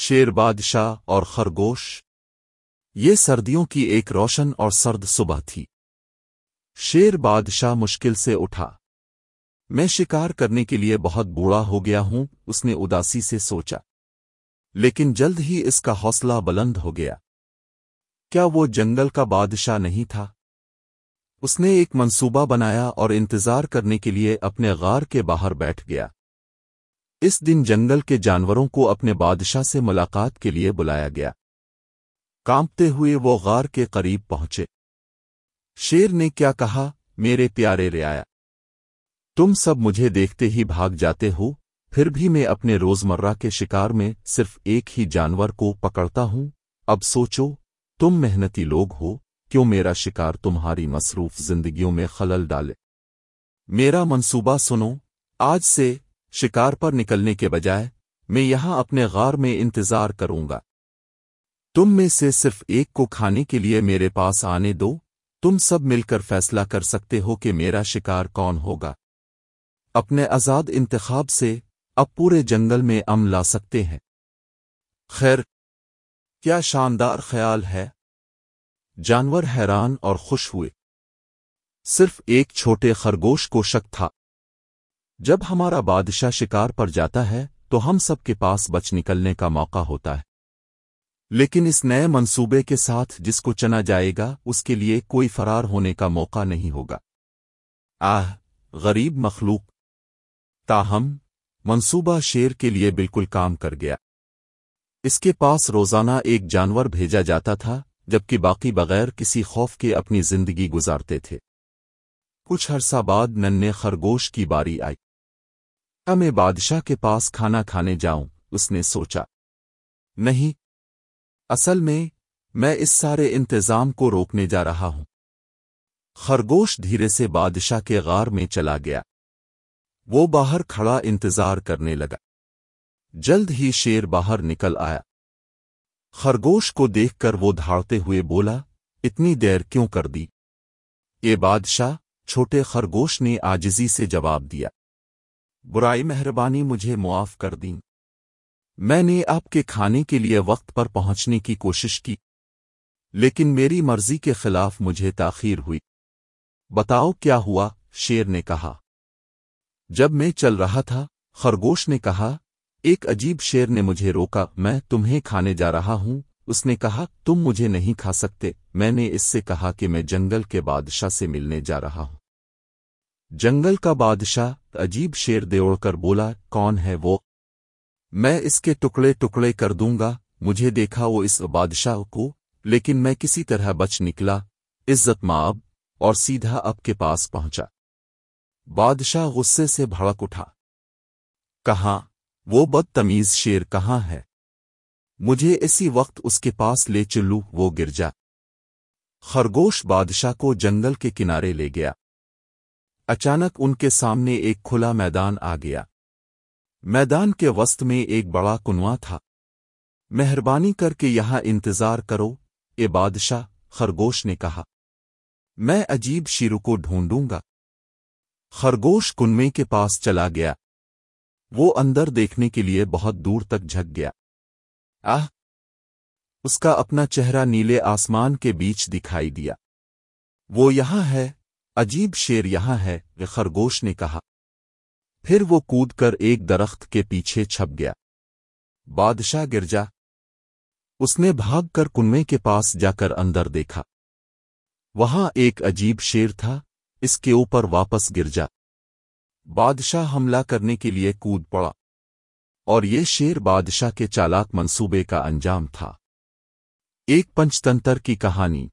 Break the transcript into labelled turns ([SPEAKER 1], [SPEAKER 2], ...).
[SPEAKER 1] شیر بادشاہ اور خرگوش۔ یہ سردیوں کی ایک روشن اور سرد صبح تھی۔ شیر بادشاہ مشکل سے اٹھا۔ میں شکار کرنے کے لیے بہت بوڑھا ہو گیا ہوں، اس نے اداسی سے سوچا۔ لیکن جلد ہی اس کا حوصلہ بلند ہو گیا۔ کیا وہ جنگل کا بادشاہ نہیں تھا؟ اس نے ایک منصوبہ بنایا اور انتظار کرنے کے لیے اپنے غار کے باہر بیٹھ گیا۔ اس دن جنگل کے جانوروں کو اپنے بادشاہ سے ملاقات کے لیے بلایا گیا۔ کانپتے ہوئے وہ غار کے قریب پہنچے۔ شیر نے کیا کہا، میرے پیارے رعایا تم سب مجھے دیکھتے ہی بھاگ جاتے ہو، پھر بھی میں اپنے روزمرہ کے شکار میں صرف ایک ہی جانور کو پکڑتا ہوں۔ اب سوچو، تم محنتی لوگ ہو، کیوں میرا شکار تمہاری مصروف زندگیوں میں خلل ڈالے؟ میرا منصوبہ سنو، آج سے شکار پر نکلنے کے بجائے میں یہاں اپنے غار میں انتظار کروں گا۔ تم میں سے صرف ایک کو کھانے کے لیے میرے پاس آنے دو۔ تم سب مل کر فیصلہ کر سکتے ہو کہ میرا شکار کون ہوگا۔ اپنے آزاد انتخاب سے اب پورے جنگل میں ام لا سکتے ہیں۔ خیر، کیا شاندار خیال ہے؟ جانور حیران اور خوش ہوئے۔ صرف ایک چھوٹے خرگوش کو شک تھا۔ جب ہمارا بادشاہ شکار پر جاتا ہے، تو ہم سب کے پاس بچ نکلنے کا موقع ہوتا ہے۔ لیکن اس نئے منصوبے کے ساتھ جس کو چنا جائے گا، اس کے لیے کوئی فرار ہونے کا موقع نہیں ہوگا۔ آہ، غریب مخلوق! تاہم، منصوبہ شیر کے لیے بالکل کام کر گیا۔ اس کے پاس روزانہ ایک جانور بھیجا جاتا تھا، جبکہ باقی بغیر کسی خوف کے اپنی زندگی گزارتے تھے۔ کچھ عرصہ بعد ننے خرگوش کی باری آئی۔ میں بادشاہ کے پاس کھانا کھانے جاؤں، اس نے سوچا۔ نہیں، اصل میں میں اس سارے انتظام کو روکنے جا رہا ہوں۔ خرگوش دھیرے سے بادشاہ کے غار میں چلا گیا۔ وہ باہر کھڑا انتظار کرنے لگا۔ جلد ہی شیر باہر نکل آیا۔ خرگوش کو دیکھ کر وہ دھاڑتے ہوئے بولا، اتنی دیر کیوں کر دی؟ یہ بادشاہ، چھوٹے خرگوش نے آجزی سے جواب دیا۔ برائی مہربانی مجھے معاف کر دیں۔ میں نے آپ کے کھانے کے لیے وقت پر پہنچنے کی کوشش کی، لیکن میری مرضی کے خلاف مجھے تاخیر ہوئی۔ بتاؤ کیا ہوا؟ شیر نے کہا۔ جب میں چل رہا تھا، خرگوش نے کہا، ایک عجیب شیر نے مجھے روکا، میں تمہیں کھانے جا رہا ہوں۔ اس نے کہا، تم مجھے نہیں کھا سکتے۔ میں نے اس سے کہا کہ میں جنگل کے بادشاہ سے ملنے جا رہا ہوں۔ جنگل کا بادشاہ عجیب شیر دیوڑ کر بولا، کون ہے وہ؟ میں اس کے ٹکڑے ٹکڑے کر دوں گا، مجھے دیکھا وہ اس بادشاہ کو، لیکن میں کسی طرح بچ نکلا، عزت ماب اور سیدھا اب کے پاس پہنچا۔ بادشاہ غصے سے بھڑک اٹھا۔ کہاں؟ وہ بد تمیز شیر کہاں ہے؟ مجھے اسی وقت اس کے پاس لے چلو، وہ گر جا خرگوش بادشاہ کو جنگل کے کنارے لے گیا۔ اچانک ان کے سامنے ایک کھلا میدان آ گیا۔ میدان کے وسط میں ایک بڑا کنواں تھا۔ مہربانی کر کے یہاں انتظار کرو، اے بادشاہ، خرگوش نے کہا۔ میں عجیب شیرو کو ڈھونڈوں گا۔ خرگوش کنویں کے پاس چلا گیا۔ وہ اندر دیکھنے کے لیے بہت دور تک جھک گیا۔ آہ! اس کا اپنا چہرہ نیلے آسمان کے بیچ دکھائی دیا۔ وہ یہاں ہے۔ عجیب شیر یہاں ہے خرگوش نے کہا۔ پھر وہ کود کر ایک درخت کے پیچھے چھپ گیا۔ بادشاہ گرجا اس نے بھاگ کر کنویں کے پاس جا کر اندر دیکھا۔ وہاں ایک عجیب شیر تھا، اس کے اوپر واپس گر جا۔ بادشاہ حملہ کرنے کے لیے کود پڑا۔ اور یہ شیر بادشاہ کے چالاک منصوبے کا انجام تھا۔ ایک پنچتنتر کی کہانی۔